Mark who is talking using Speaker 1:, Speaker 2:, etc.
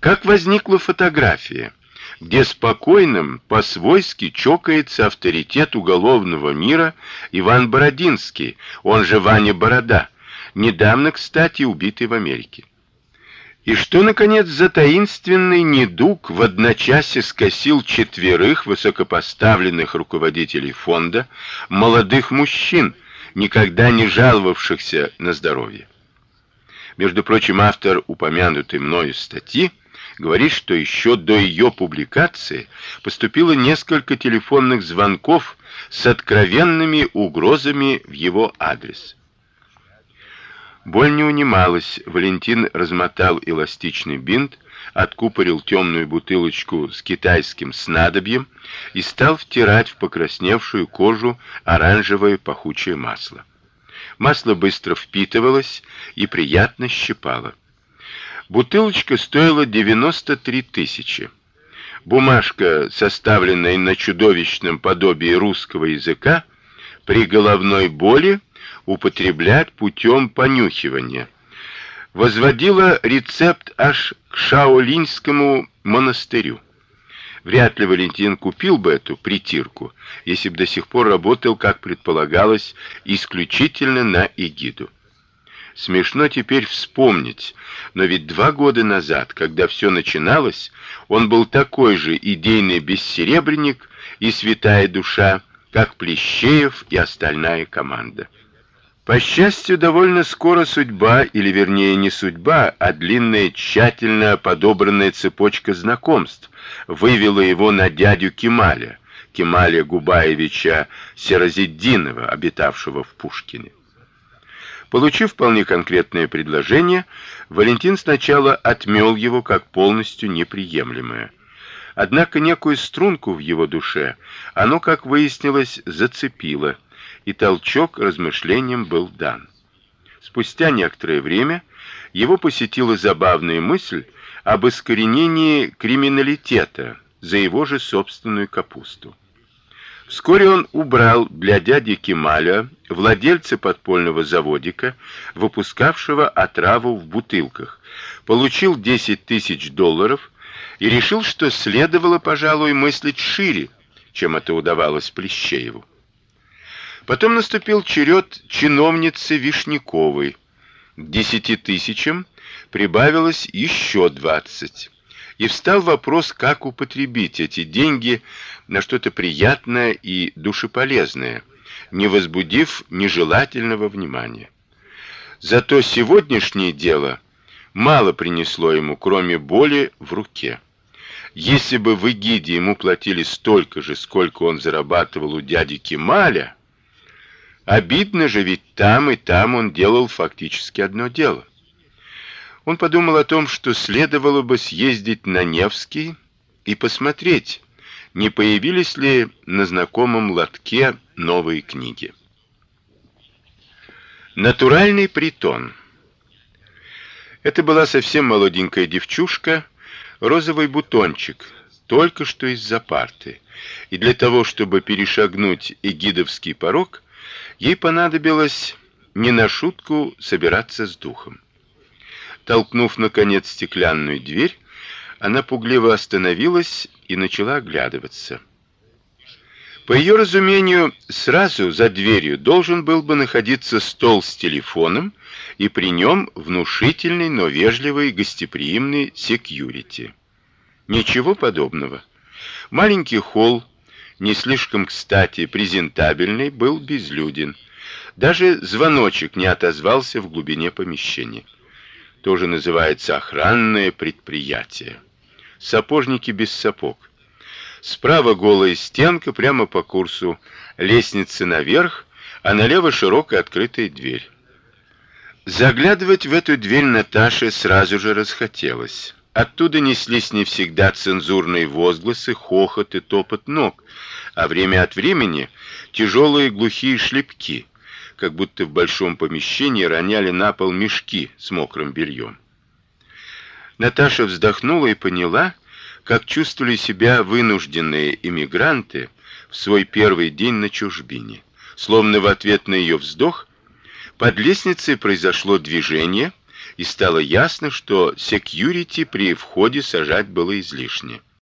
Speaker 1: Как возникла фотография, где спокойным, по-свойски чокается авторитет уголовного мира Иван Бородинский, он же Ваня Борода, недавно, кстати, убитый в Америке. И что наконец за таинственный недуг в одночасье скосил четверых высокопоставленных руководителей фонда, молодых мужчин, никогда не жаловавшихся на здоровье. Между прочим, автор упомянутой мною статьи говорит, что еще до ее публикации поступило несколько телефонных звонков с откровенными угрозами в его адрес. Боль не унималась. Валентин размотал эластичный бинт, откупорил темную бутылочку с китайским снадобьем и стал втирать в покрасневшую кожу оранжевое пахучее масло. Масло быстро впитывалось и приятно щипало. Бутылочка стоила 93 тысячи. Бумажка, составленная на чудовищном подобии русского языка, при головной боли употреблять путем понюхивания. Возводила рецепт аж к Шаолиньскому монастырю. Вряд ли Валентин купил бы эту притирку, если бы до сих пор работал, как предполагалось, исключительно на эгиду. Смешно теперь вспомнить, но ведь два года назад, когда все начиналось, он был такой же идейный бессеребренник и святая душа, как Плещеев и остальная команда. По счастью, довольно скоро судьба, или вернее не судьба, а длинная тщательно подобранная цепочка знакомств вывела его на дядю Кемаля, Кемаля Губаевича Серозиддинова, обитавшего в Пушкине. Получив вполне конкретное предложение, Валентин сначала отмёл его как полностью неприемлемое. Однако некую струнку в его душе оно, как выяснилось, зацепило – и толчок размышлениям был дан. Спустя некоторое время его посетила забавная мысль об искоренении криминалитета за его же собственную капусту. Вскоре он убрал для дяди Кемаля, владельца подпольного заводика, выпускавшего отраву в бутылках, получил 10 тысяч долларов и решил, что следовало, пожалуй, мыслить шире, чем это удавалось Плещееву. Потом наступил черед чиновницы Вишняковой. К десяти тысячам прибавилось еще двадцать. И встал вопрос, как употребить эти деньги на что-то приятное и душеполезное, не возбудив нежелательного внимания. Зато сегодняшнее дело мало принесло ему, кроме боли в руке. Если бы в Игиде ему платили столько же, сколько он зарабатывал у дяди Кемаля, Обидно же, ведь там и там он делал фактически одно дело. Он подумал о том, что следовало бы съездить на Невский и посмотреть, не появились ли на знакомом лотке новые книги. Натуральный притон. Это была совсем молоденькая девчушка, розовый бутончик, только что из-за парты. И для того, чтобы перешагнуть эгидовский порог, Ей понадобилось не на шутку собираться с духом. Толкнув наконец стеклянную дверь, она пугливо остановилась и начала оглядываться. По ее разумению, сразу за дверью должен был бы находиться стол с телефоном и при нем внушительный, но вежливый, гостеприимный секьюрити. Ничего подобного. Маленький холл не слишком, кстати, презентабельный, был безлюден. Даже звоночек не отозвался в глубине помещения. Тоже называется охранное предприятие. Сапожники без сапог. Справа голая стенка прямо по курсу, лестница наверх, а налево широкая открытая дверь. Заглядывать в эту дверь Наташе сразу же расхотелось. Оттуда неслись не всегда цензурные возгласы, хохот и топот ног, а время от времени тяжелые глухие шлепки, как будто в большом помещении роняли на пол мешки с мокрым бельем. Наташа вздохнула и поняла, как чувствовали себя вынужденные иммигранты в свой первый день на чужбине. Словно в ответ на ее вздох под лестницей произошло движение, и стало ясно, что секьюрити при входе сажать было излишне.